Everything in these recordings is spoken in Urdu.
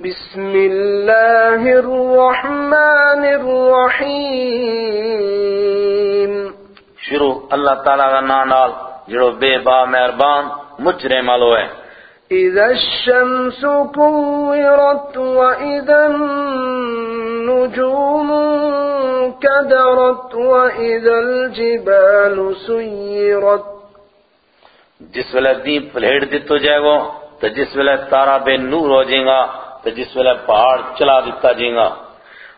بسم الله الرحمن الرحيم. شروع اللہ تعالیٰ کا نام نال جڑو بے با مہربان مجرے مالو ہے إذا الشمس كورت وإذا النجوم كدرت وإذا الجبال سيرت. جس ویلے دین پلیٹ دیتو جائے گو تو جس ویلے تارا بے نور ہو جائیں گا تو جس ویلے پہاڑ چلا دیتا جائیں گا۔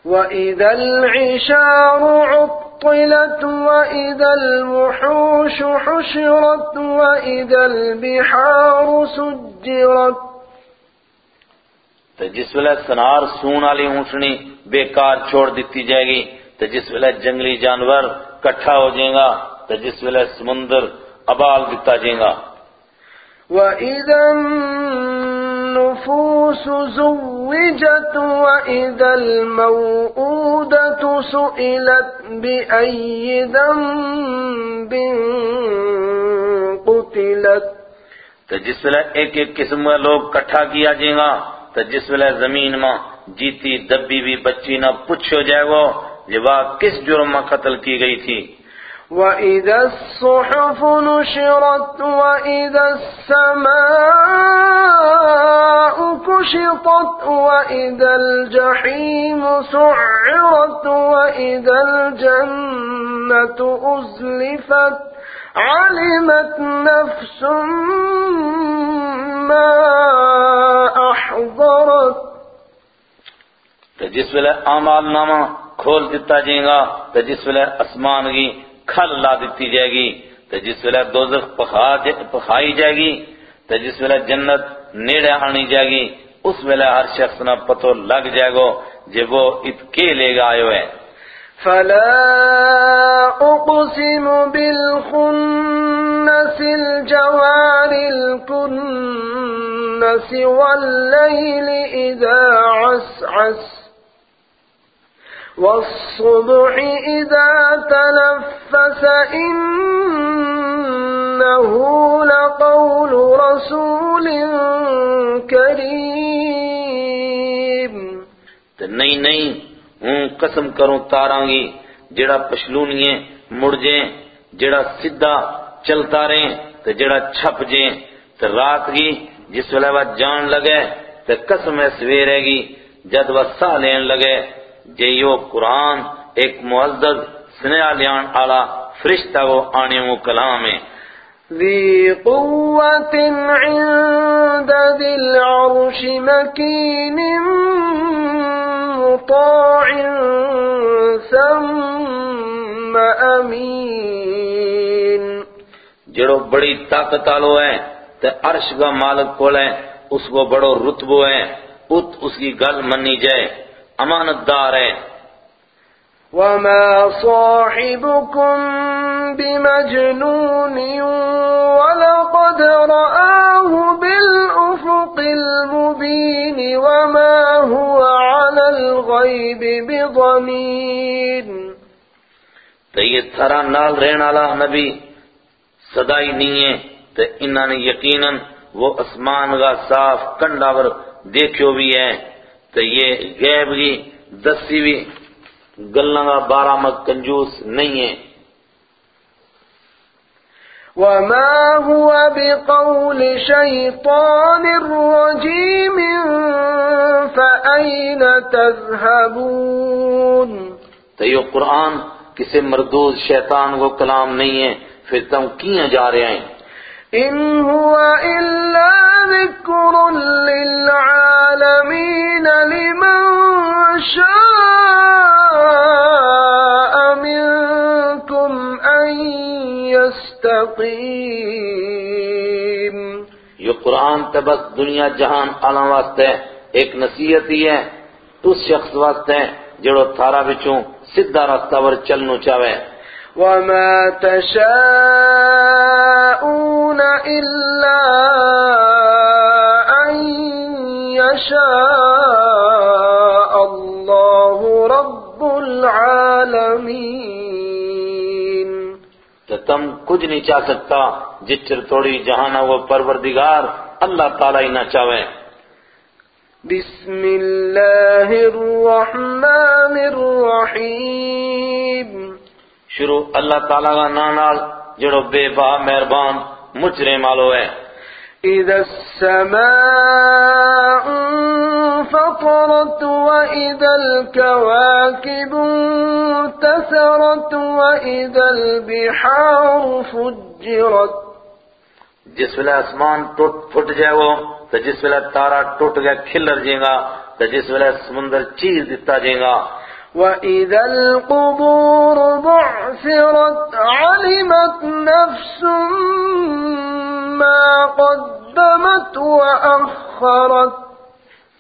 وإذا العشار عطلت وإذا الوحوش حشرت وإذا البحار سجرت۔ تو جس ویلے سنار سون والی اونٹنی بیکار چھوڑ دیتی جائے گی تو جس ویلے جنگلی جانور کٹھا ہو جائے گا تو جس ویلے سمندر ابال دیتا جائے گا۔ وإذا النفوس زوجت وإذا الموءودة سئلت بأي ذنب قتلت تو جس ویلے ایک ایک قسم کا لوگ کٹھا کیا جائے گا، تو جس ویلے زمین میں جیتی دبی بھی بچی نہ پوچھو جائے گو یہ وہ کس جرم میں قتل کی گئی تھی۔ وإذا الصحف نشرت وإذا السماء كشطت وإذا الجحيم سعرت وإذا الجنة أزلفت علمت نفس ما أحضرت تو جس ویلے اعمال نامہ کھول دیتا جائے گا تو جس ویلے اسمان کی کھل لا دیتی جائے گی، تو جس ویلے دوزخ پخائی جائے گی، تو جس ویلے جنت نیڑے آنی جائے گی، اس ویلے ہر شخص نہ پتو لگ جائے گو جب وہ اتکے لے گا آئے ہوئے۔ فلا أقسم بالخنس الجوار الكنس والليل إذا عسعس والصبح إذا تنفس إنه لقول رسول كريم. تو نہیں نہیں، ہوں قسم کروں تاراں گی جڑا پشلونیے مڑ جیں جڑا سدھا چلتا رہیں تو جڑا چھپ جیں تو رات گی، جس ویلے وہ جان لگے تو قسم ہے سویرے گی، جد وہ سا لین لگے جے یو قرآن ایک معزز سنیا لیان آلا فرشتہ وہ آنے وہ کلام ہے۔ ذي قوة عند ذي العرش مكين مطاع ثم أمين جڑو بڑی طاقت آلو ہے تے عرش کا مالک کول ہے اس کو بڑو رتبو ہے ات اس کی گل منی جائے۔ امانت دار ہے وما صاحبكم بمجنون ولقد رآه بالأفق المبين وما هو على الغيب بضنين۔ تو یہ تھرا نال رہن والا نبی صدائی نہیں ہے تو انہوں نے یقیناً وہ اسمان کا صاف کنڈاور دیکھو بھی ہے تو یہ غیب کی دسی بھی گلوں کا بارہ مت کنجوس نہیں ہے وما هو بقول شيطان رجيم فأين تذهبون تو یہ قرآن کسی مردود شیطان کو کلام نہیں ہے پھر تم کیوں جا رہے ہیں؟ إن هو إلا ذكر للعالمين لمن شاء منكم أن يستقيم یہ قرآن تے بس دنیا جہان عالم واسطے ایک نصیحت ہی ہے۔ اس شخص واسطے جڑو تھارا بچوں سدھا راستہ ور چلنو چاہے۔ وما تشاءون إلا أن يشاء الله رب العالمين تو تم کچھ نہیں چاہ سکتا جس چر توڑی جہانا وہ پروردگار اللہ تعالیٰ ہی نہ چاہے۔ بسم الله الرحمن الرحيم شروع اللہ تعالیٰ کا نام نال جڑو بے با مہربان مچرے مالو ہے۔ إذا السماء انفطرت وإذا الكواكب انتثرت وإذا البحار فجرت۔ جس ویلے آسمان ٹوٹ پھٹ جائے وہ تو جس ویلے تارا ٹوٹ گیا کھلر جائے گا تو جس ویلے سمندر چیز دیتا جائے گا۔ وإذا القبور بعثرت علمت نفس ما قدمت وأخرت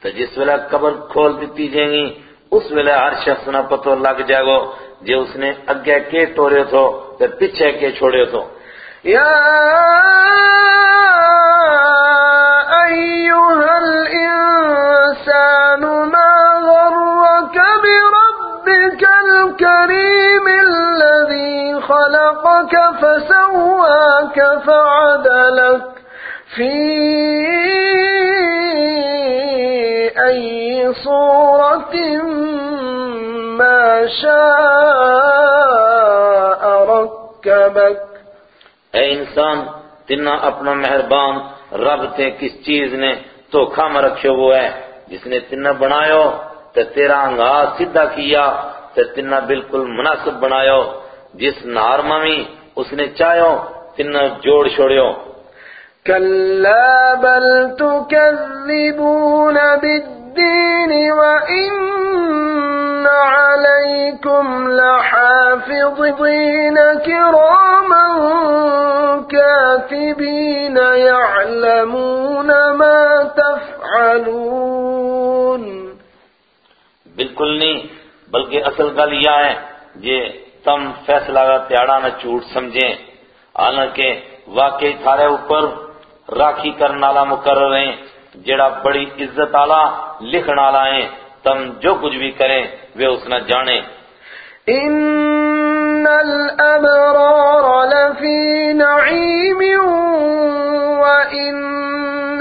تو جس ویلے قبر کھول دیتی جائیں گی اس ویلے ہر شخص نہ پتو لگ جائے گا۔ جو اس نے اگے کے ٹورے تھو تو پیچھے کے چھوڑے تھو۔ يا أيها الإنسان ما غرك بربك الكريم الذي خلقك فسواك فعدلك في أي صورة ما شاء ركبك اے انسان تنا اپنا مہربان رب تے کس چیز نے دھوکھا میں رکھے وہ ہے، جس نے تنا بنایو تے تیرا انگا سیدھا کیا تے تنا بالکل مناسب بنایو۔ جس نار میں اس نے چاہو تنا جوڑ چھوڑیو كلا بل تكذبون بالدين وإن عليكم لحافظين كراما كاتبين يعلمون ما تفعلون بالکل نہیں بلکہ اصل گل یہ ہے جے تم فیصلہ کا تیاڑا نہ جھوٹ سمجھیں۔ حالانکہ واقعی تھارے اوپر راکھی کرنے والا مقرر ہیں۔ جڑا بڑی عزت والا، لکھن والا ہیں۔ تم جو کچھ بھی کریں، وہ اس نہ جانے۔ إن الأبرار لفي نعيم وإن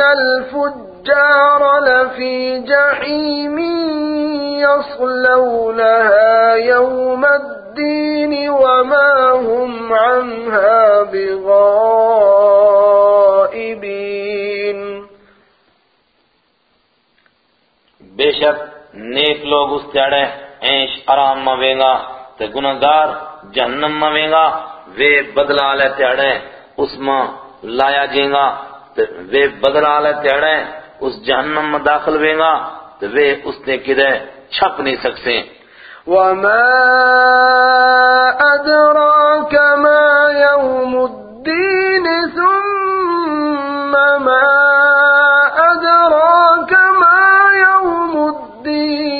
الفجار لفي جحيم يصلونها يوم الدين وما هم عنها بغائبين. بے شک نیک لوگ اس تیڑے عیش آرام مویں گا تے گناہگار جہنم مویں گا وے بدلہ لے تیڑے اس میں لایا جائیں گا تے وے بدلہ لے تیڑے اس جہنم میں داخل ہویں گا تے وے اس نے کدے چھپ نہیں سکتے۔ وما أدراك ما يوم الدين ثم ما أدراك ما يوم الدين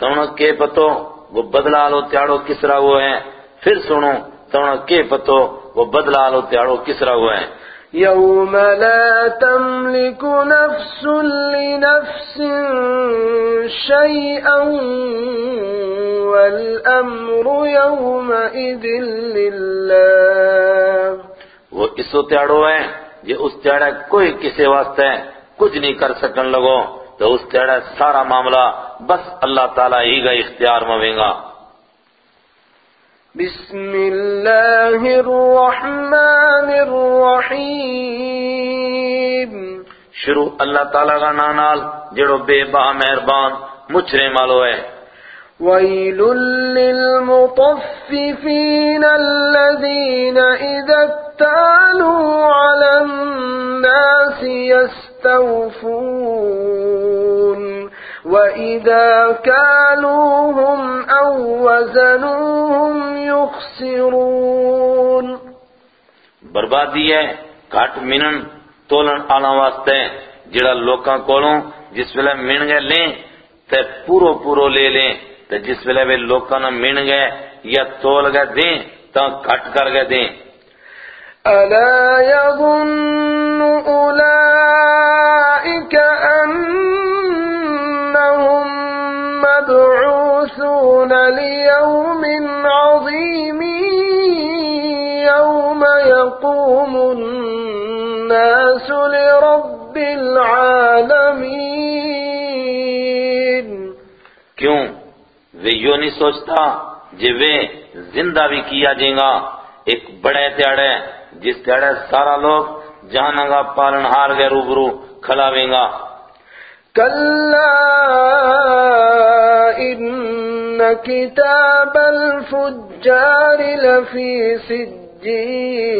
تونا کے پتو وہ بدلہ لو تیاڑو کس طرح وہ ہے پھر سنو تونا کے پتو وہ بدلہ لو تیاڑو کس طرح وہ ہے يوم لا تملك نفس لنفس شيئا والأمر يومئذ لله وہ اس تیاڑو ہے یہ جی اس تیاڑا کوئی کسی واسطے کچھ نہیں کر سکن لگو تو اس تیاڑا سارا معاملہ بس اللہ تعالیٰ ہی کا اختیار مویں گا۔ بسم الله الرحمن الرحيم. شروع اللہ تعالیٰ کا نانال جڑو بے با مہربان مچھرے مالو ہے۔ ويل للمطففين الذين إذا اكتالوا على الناس يستوفون وإذا كالوهم أو وزنوهم يخسرون بربادی ہے گھٹ منن تولن آنا واسطے جڑا لوکاں کولوں جس ویلے من گئے لیں تے پورو پورو لے لیں تے جس ویلے وہ لوکاں نہ من گئے یا تول گئے دیں تو گھٹ کر گئے دیں۔ ألا يظن وہ یوں نہیں سوچتا جے وہ زندہ بھی کیا جائیں گا۔ ایک بڑے تیاڑے جس تیاڑے سارا لوگ جہاں گا پالن ہار گئے روبرو کھلاویں گا۔ كلا إن كتاب الفجار لفي سجين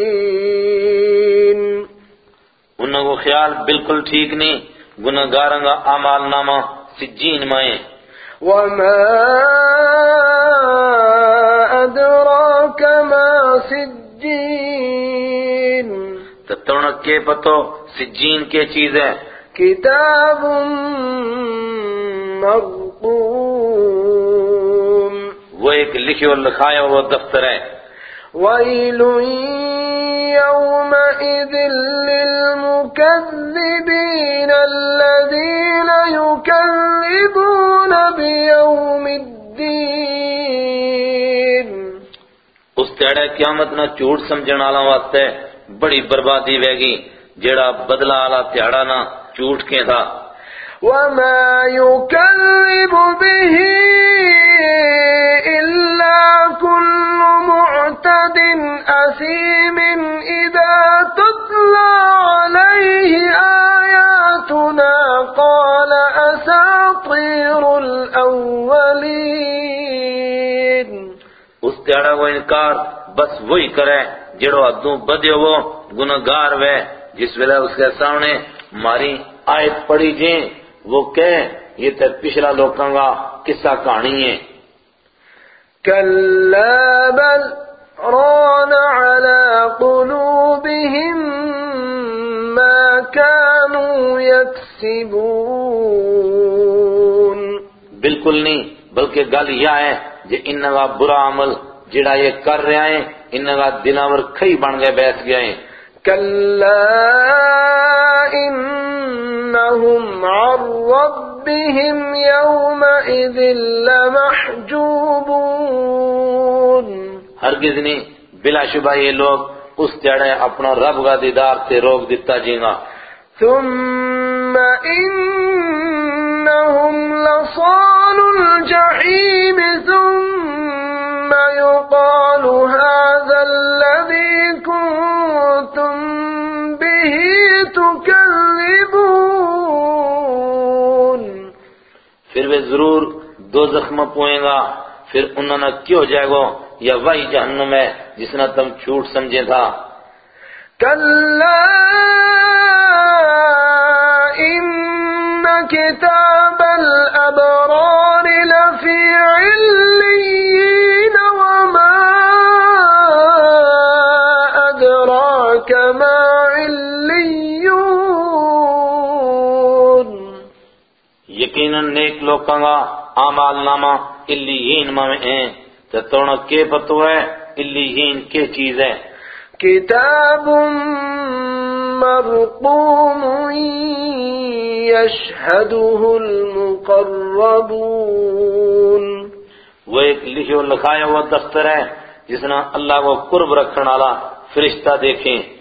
انہوں کو خیال بالکل ٹھیک نہیں گناہگاراں گا اعمال نامہ سجین مائیں وما أدراك ما سجين تو تونک کے پتو سجین کے چیز ہے۔ كتاب مرقوم۔ وہ ایک لکھے اور لکھایا وہ دفتر ہے۔ ويل يومئذ للمكذبين الذين يكذبون بيوم الدين اس تیڑے قیامت نہ جھوٹ سمجھن والا واسطے بڑی بربادی ویگی جیڑا بدلہ والا تیڑا نہ جھوٹ کے تھا۔ وما يكذب به إلا كل معتد أثيم إذا تتلى عليه آياتنا قال أساطير الأولين. اس تیڑا وہ انکار بس وہی کرے جڑو حدوں بدے وہ گناہگار وے جس ویلے اس کے سامنے ماری آیت پڑی جیں وہ کہیں یہ تے پچھلا لوکاں گا قصہ کہانی ہے۔ كلا بل ران على قلوبهم ما كانوا يكسبون. بالکل نہیں بلکہ گل یہ ہے کہ انہاں برا عمل جڑا یہ کر رہے ہیں انہاں دلاور کھئی بن گئے بیٹھ گئے ہیں۔ كلا إنهم عن ربهم يومئذ لمحجوبون. ہرگز نہیں۔ بلا شبہ یہ لوگ اس جڑے اپنا رب کا دیدار سے روک دیتا جیں گا ثم إنهم لصال الجحيم ثم يقال هذا الذي كنتم به تكذبون۔ پھر وہ ضرور دو زخم پوئیں گا۔ پھر انہوں نے کیوں جائے گو یا وہی جہنم ہے جس نے تم چھوٹ سمجھے تھا۔ كلا إن كتاب الأبرار لفي عليين وما أدراك ما عليون یقیناً نیک لوکاں گا آمال نامہ اللیین میں ہیں۔ تو توڑا کے پتو ہے؟ اللیین کے چیز ہے؟ كتاب مرقوم يشهده المقربون۔ وہ ایک لکھے اور لکھایا ہوا دفتر ہے جس نے اللہ کو قرب رکھنے والا فرشتہ دیکھیں۔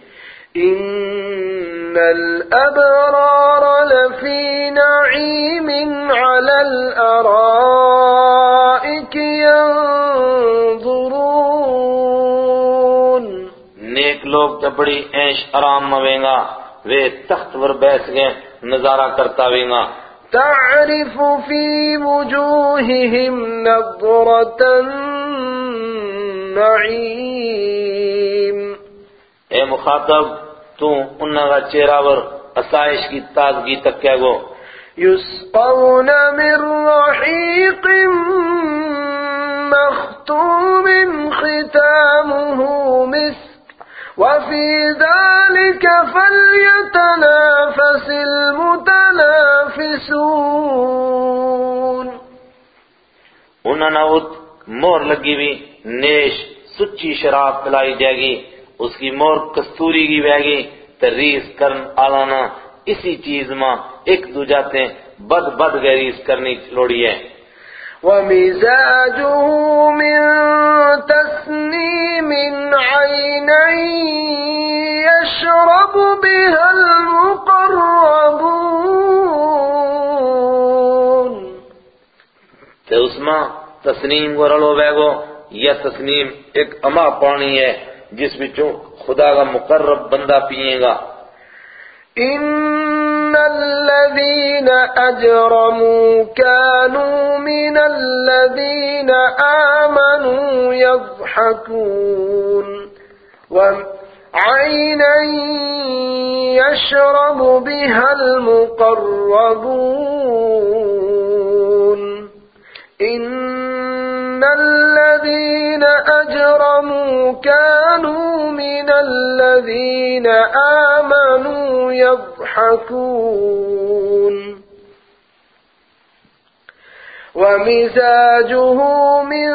إن الأبرار لفي نعيم على الأرائك ينظرون لوگ جب بڑی عیش آرام مویں گا وہ تخت پر بیٹھ گئے نظارہ کرتا ہوئیں گا۔ تعرف في وجوههم نظرة النعيم اے مخاطب تو انہاں کا چہرہ ور اسائش کی تازگی تک کہہ گو؟ يسقون من رحيق مختوم ختامه مسك وفي ذلك فليتنافس المتنافسون. انہاں نے مور لگی بھی نیش سچی شراب پلائی جائے گی، اس کی مور کستوری کی بہ گی، تریس کرن آلانا اسی چیز ماں ایک دو جاتے بد بد گریس کرنی لوڑی ہے۔ ومزاجه من تسنيم عينا يشرب بها المقربون. تے اس ماں تسنیم کو رلو بیگو یا تسنیم ایک اما پانی ہے جس وچوں خدا کا مقرب بندہ پیئے گا۔ إن الذين أجرموا كانوا من الذين آمنوا يضحكون وعينا يشرب بها المقربون إن الذين أجرموا كانوا من الذين آمنوا يضحكون ومزاجه من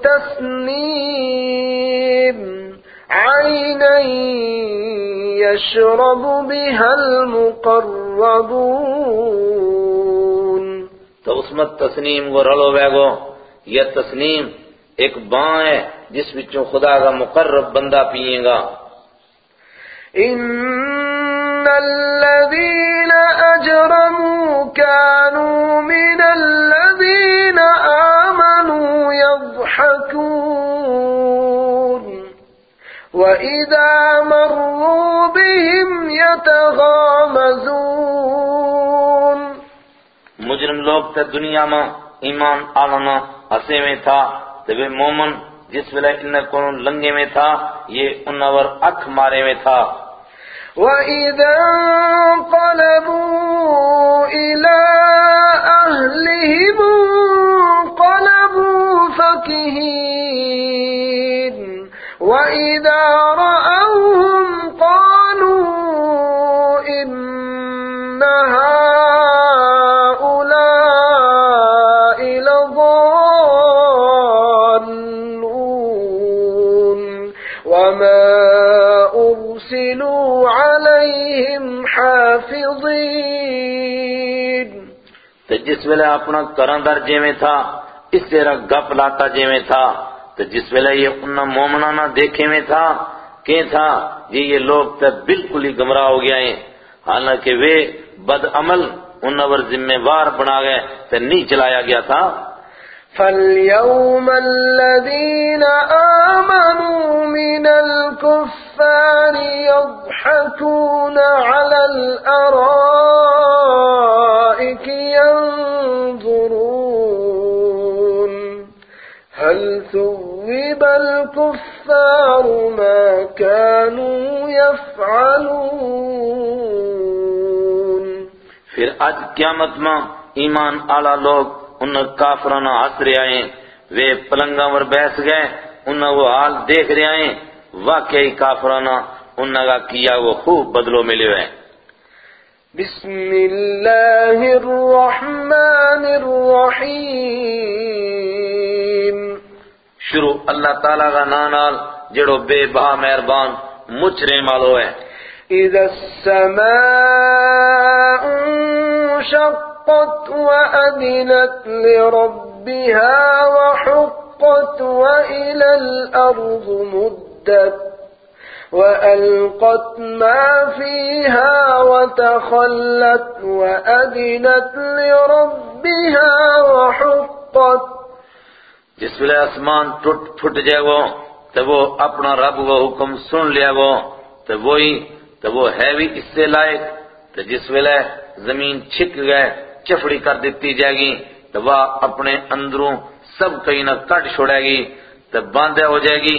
تسنيم عينا يشرب بها المقربون تو اس میں تسنیم کو رلو بیگو۔ یہ تسنیم ایک باں ہے جس وچوں خدا کا مقرب بندہ پیئے گا۔ إن الذين أجرموا كانوا من الذين آمنوا يضحكون وإذا مروا بهم يتغامزون مجرم لوگ تے دنیا میں، ایمان آلانا ہسے میں تھا۔ تے وہ مومن جس ویلے انہیں کونوں لنگے میں تھا، یہ انور اکھ مارے میں تھا۔ وَإِذَا انقلبوا إِلَى أَهْلِهِمْ انقلبوا فَكِهِينَ۔ وَإِذَا رَأَوْهُمْ جس ویلے اپنا کرندر جیویں میں تھا، اس طرح گپ لاتا جیویں تھا، تو جس ویلے یہ انہاں مومنانہ دیکھے میں تھا کہ تھا جی یہ لوگ تے بالکل ہی گمراہ ہو گیا ہیں۔ حالانکہ وہ بد انہا ور ذمہ وار بنا گئے تو نہیں چلایا گیا تھا۔ فاليوم الذين آمنوا من الكفار يضحكون على الأرائك ينظرون هل ثوب الكفار ما كانوا يفعلون پھر آج قیامت میں ایمان آلا لوگ ان کافرانہ ہس رہے آئیں۔ وہ پلنگاں ور بیس گئے ان وہ حال دیکھ رہے آئیں۔ واقعی کافرانہ ان کا کیا وہ خوب بدلو ملے ہوئے۔ بسم الله الرحمن الرحيم شروع اللہ تعالیٰ کا نانال جڑو بے بہا مہربان مچرے مالو ہے۔ إذا السماء انشقت وأذنت لربها وحقت وإلى الأرض مدت وألقت ما فيها وتخلت وأذنت لربها وحقت جس ویلے آسمان ٹوٹ پھٹ جائے گو تو وہ اپنا رب وہ حکم سن لیا گو تو وہی، تو وہ ہے بھی اس سے لائق، تو جس ویلے زمین چھک گئے چفڑی کر دیتی جائے گی، تو وہ اپنے اندروں سب کہیں نہ کٹ چھوڑے گی، تو باندھے ہو جائے گی،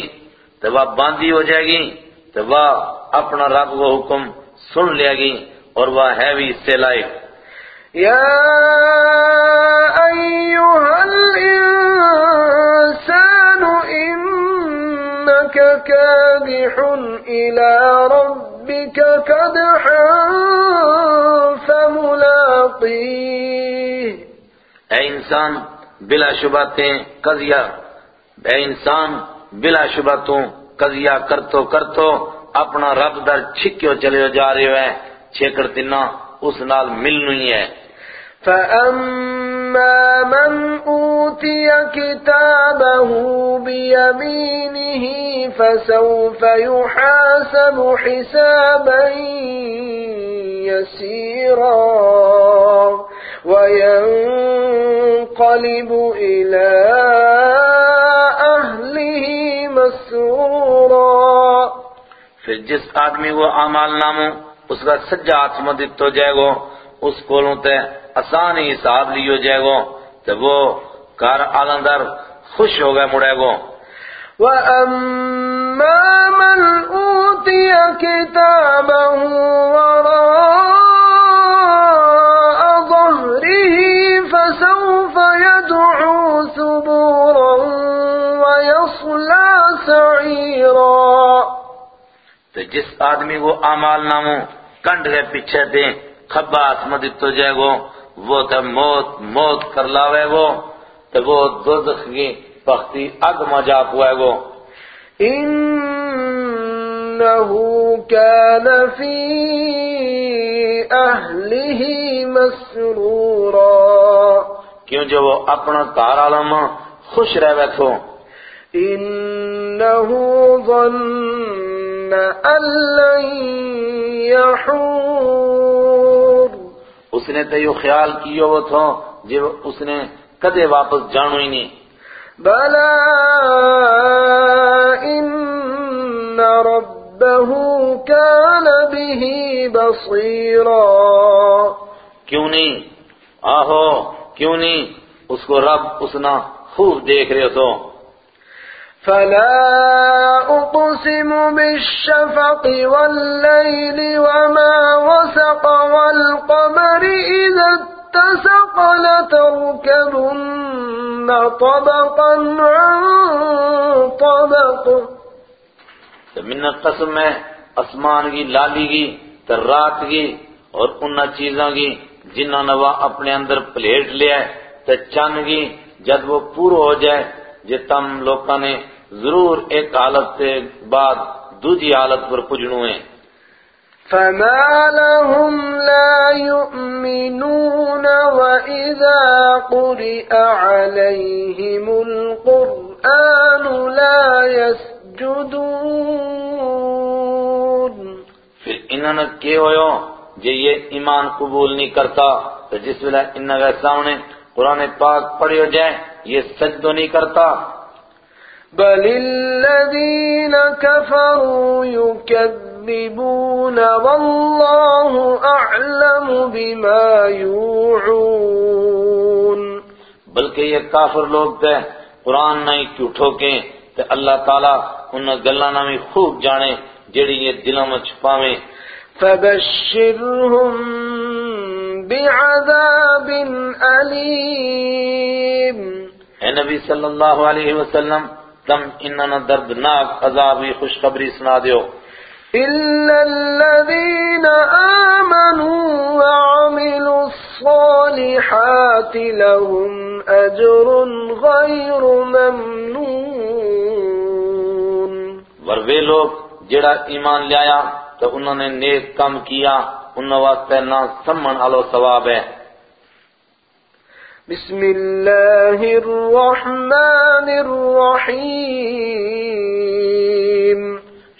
تو وہ باندھی ہو جائے گی، تو وہ اپنا رب وہ حکم سن لے گی اور وہ ہے بھی اس سے لائق یا يا أيها الإنسان إنك كادح إلى ربك كدحا فملاقيه. اے انسان بلا شبہ تیں قضیہ اے انسان بلا شبہ توں قضیہ کرتو کرتو اپنا رب در چھکیو چلے جا رہے ہوئے چھیکڑ تینا اس نال ملنو ہی ہے۔ فأما من أوتي كتابه بيمينه فسوف يحاسب حسابا يسيرا ينقلب إلى أهله مسرورا پھر جس آدمی کو اعمال نامو اس کا سجا ہاتھ میں دتو جائے گو اس کولوں تے آسان ہی حساب لیو جائے گو تو وہ کار آلندر خوش ہو گئے مڑے گو۔ وَأَمَّا مَنْ أُوتِيَ كِتَابَهُ وَرَاءَ ظَهْرِهِ فَسَوْفَ يَدْعُو ثُبُورًا وَيَصْلَى سَعِيرًا۔ تو جس آدمی کو اعمال نامو کنڈ کے پیچھے دیں کھبا آسمہ دتو جائے گو۔ وہ تو موت موت کر لاوے گو تو وہ دوزخ کی پختی اگ مجا پوائے گو إِنَّهُ كَانَ فِي أَهْلِهِ مَسْرُورًا۔ کیوں جو وہ اپنا کار عالم خوش رہ بیٹھو إِنَّهُ ظَنَّ أَن لَّن يَحُورَ اس نے تو یہ خیال کیو وہ تھو جو اس نے کدے واپس جانو ہی نہیں۔ بَلَى إِنَّ رَبَّهُ كَانَ بِهِ بَصِيرًا۔ کیوں نہیں؟ آہو کیوں نہیں؟ اس کو رب اسنا خوب دیکھ رہے تو۔ فَلَا أُقْسِمُ بِالشَّفَقِ وَاللَّيْلِ وَمَا وَسَقَ وَالْقَمَرِ إِذَا اتَّسَقَ لَتَرْكَبُنَّ طَبَقًا عَن طَبَقٍ. تو منت قسم ہے اسمان کی، لالی کی تو رات کی اور انہ چیزاں کی جنہوں نے وہ اپنے اندر پلیٹ لیا ہے تو چند کی جب وہ پورو ہو جائے جب تم لوگوں نے ضرور ایک حالت سے بعد دوجی حالت پر پجنو ہیں۔ فَمَا لَهُمْ لَا يُؤْمِنُونَ وَإِذَا قُرِئَ عَلَيْهِمُ الْقُرْآنُ لَا يَسْجُدُونَ۔ پھر انہوں نے کیا ہوئے جو یہ ایمان قبول نہیں کرتا تو جس ویلے انہوں کے سامنے قرآن پاک پڑھی ہو جائے یہ سجدو نہیں کرتا۔ بَلِ الَّذِينَ كَفَرُوا يُكَذِّبُونَ وَاللَّهُ أَعْلَمُ بِمَا يُوعُونَ بلکہ یہ کافر لوگ تھے قرآن نہیں کیوں ٹھوکیں؟ تو اللہ تعالیٰ انہیں گلانا میں خوب جانے جڑی یہ دلوں میں چھپاویں۔ فَبَشِّرْهُم بِعَذَابٍ أَلِيمٍ۔ اے نبی صلی اللہ علیہ وسلم تم انہوں دردناک عذابی خوشخبری سنا دیو۔ إِلَّا الَّذِينَ آمَنُوا وَعَمِلُوا الصَّالِحَاتِ لَهُمْ أَجْرٌ غَيْرُ مَمْنُونٍ۔ ور وہ لوگ جڑا ایمان لیا تو انہوں نے نیک کام کیا انہوں واسطے نہ سمن آلو ثواب ہے۔ بسم الله الرحمن الرحيم.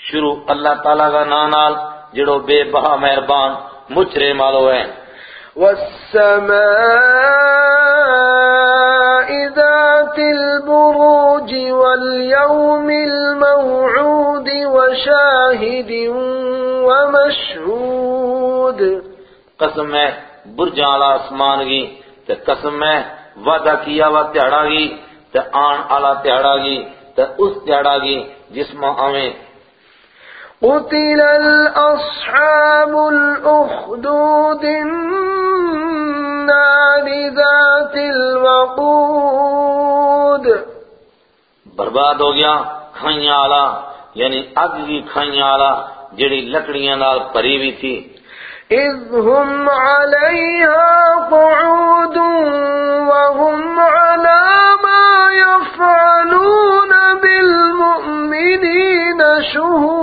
شروع اللہ تعالیٰ کا نانال جڑو بے بہا مہربان مچرے مالو ہے والسماء ذات البروج واليوم الموعود وشاهد ومشهود. قسم ہے برجالا آسمان کی تے قسم ہے وعدہ کیا وا تہاڑا کی تے آن آلا تہاڑا کی تے اس تہاڑا کی جس میں آویں۔ قتل الأصحاب الأخدود النار ذات الوقود۔ برباد ہو گیا کھائیاں آلا یعنی اگ کی کھائیاں آلا جڑی لکڑیاں نال پری بھی تھی۔ إذ هم عليها قعود وهم على ما يفعلون بالمؤمنين شهود.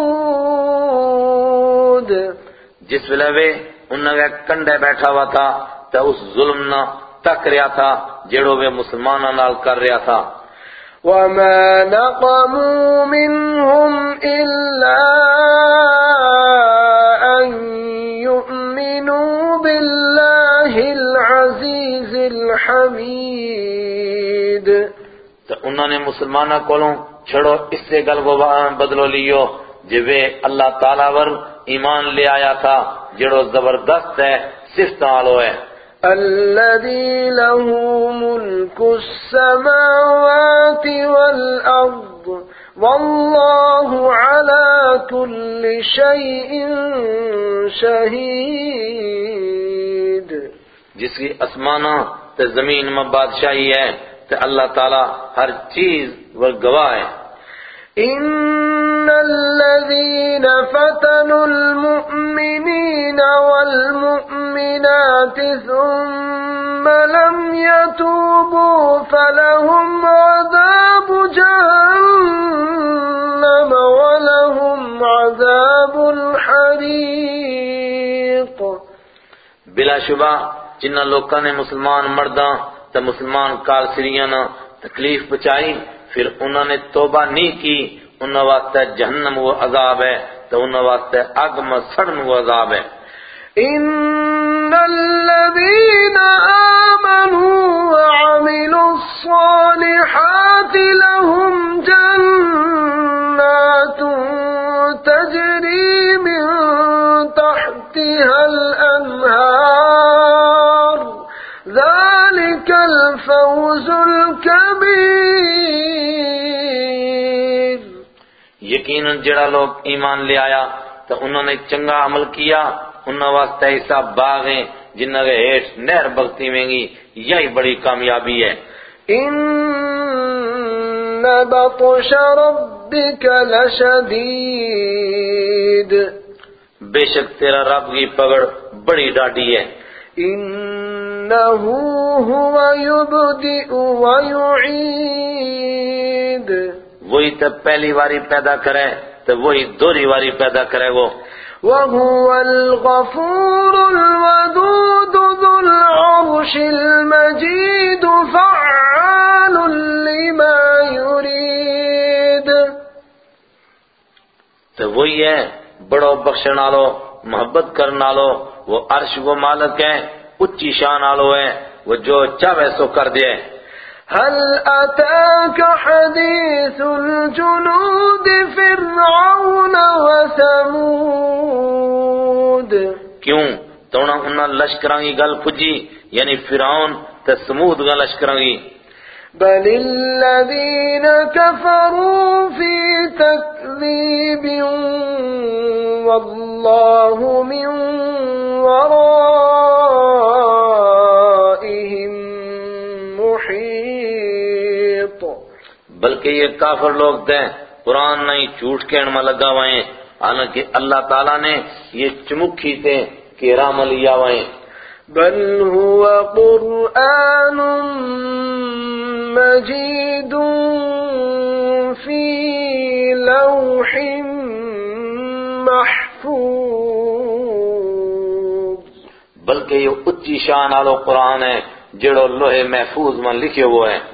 جس ویلے وے انہوں نے کنڈے بیٹھا ہوا تھا تو اس ظلم نہ تک رہا تھا جڑو وہ مسلمانوں نال کر رہا تھا۔ وما نقموا منهم إلا تو انہوں نے مسلمانہ کولوں چھڑو اس سے گل کو بدلو لیو جو وہ اللہ تعالیٰ ور ایمان لے آیا تھا جڑو زبردست ہے صفت آلو ہے الذي له ملك السماوات والأرض والله على كل شيء شهيد۔ جس کی اسمانہ تے زمین میں بادشاہی ہے۔ تے اللہ تعالیٰ ہر چیز ور گواہ ہے۔ إن الذين فتنوا المؤمنين والمؤمنات ثم لم يتوبوا فلهم عذاب جهنم ولهم عذاب الحريق۔ بلا شبہ جنہ لوکاں نے مسلمان مرداں تے مسلمان کالسریاں نہ تکلیف پہنچائی، پھر انہوں نے توبہ نہیں کی انہوں واسطے جہنم وہ عذاب ہے تو انہوں واسطے اگ میں سڑن وہ عذاب ہے۔ إن الذين آمنوا وعملوا الصالحات لهم جنات تجري من تحتها الأنهار یقیناً جڑا لوگ ایمان لے آیا تو انہوں نے چنگا عمل کیا انہوں واسطے ایسا باغ ہیں جنہ کے ہیٹ نہر بگتی میں گی یہی بڑی کامیابی ہے۔ إن بطش ربك لشديد بے شک تیرا رب کی پگڑ بڑی ڈاڈی ہے۔ إنه هو يبدئ ويعيد وہی تب پہلی واری پیدا کرے تو وہی دوری واری پیدا کرے وہ۔ وهو الغفور الودود ذو العرش المجيد فعال لما يريد۔ تو وہی ہے بڑو بخشن آلو محبت کرن آلو وہ عرش وہ مالک ہے اچھی شان آلو ہے وہ جو چاہے سو کر دے۔ هل أتاك حديث الجنود فرعون وثمود؟ کیوں؟ تونا انہاں لشکراں کی گل پجی یعنی فرعون تے سمود گا لشکراں کی بل الذين كفروا في تكذيب والله من ورائهم بلکہ یہ کافر لوگ دیں قرآن نہیں جھوٹ کہنے میں لگا ہوئے حالانکہ اللہ تعالیٰ نے یہ چمکھی تھے کہ رام لیا ہوئے ہیں۔ بل هو قرآن مجيد في لوح محفوظ۔ بلکہ یہ اچھی شان آلو قرآن ہے جڑو لوہے محفوظ میں لکھے ہوئے ہیں۔